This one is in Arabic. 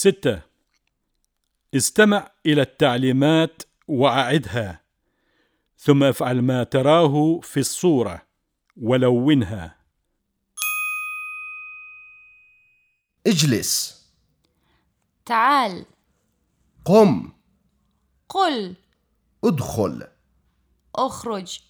ستة. استمع إلى التعليمات وأعدها ثم افعل ما تراه في الصورة ولونها. اجلس. تعال. قم. قل. ادخل. اخرج.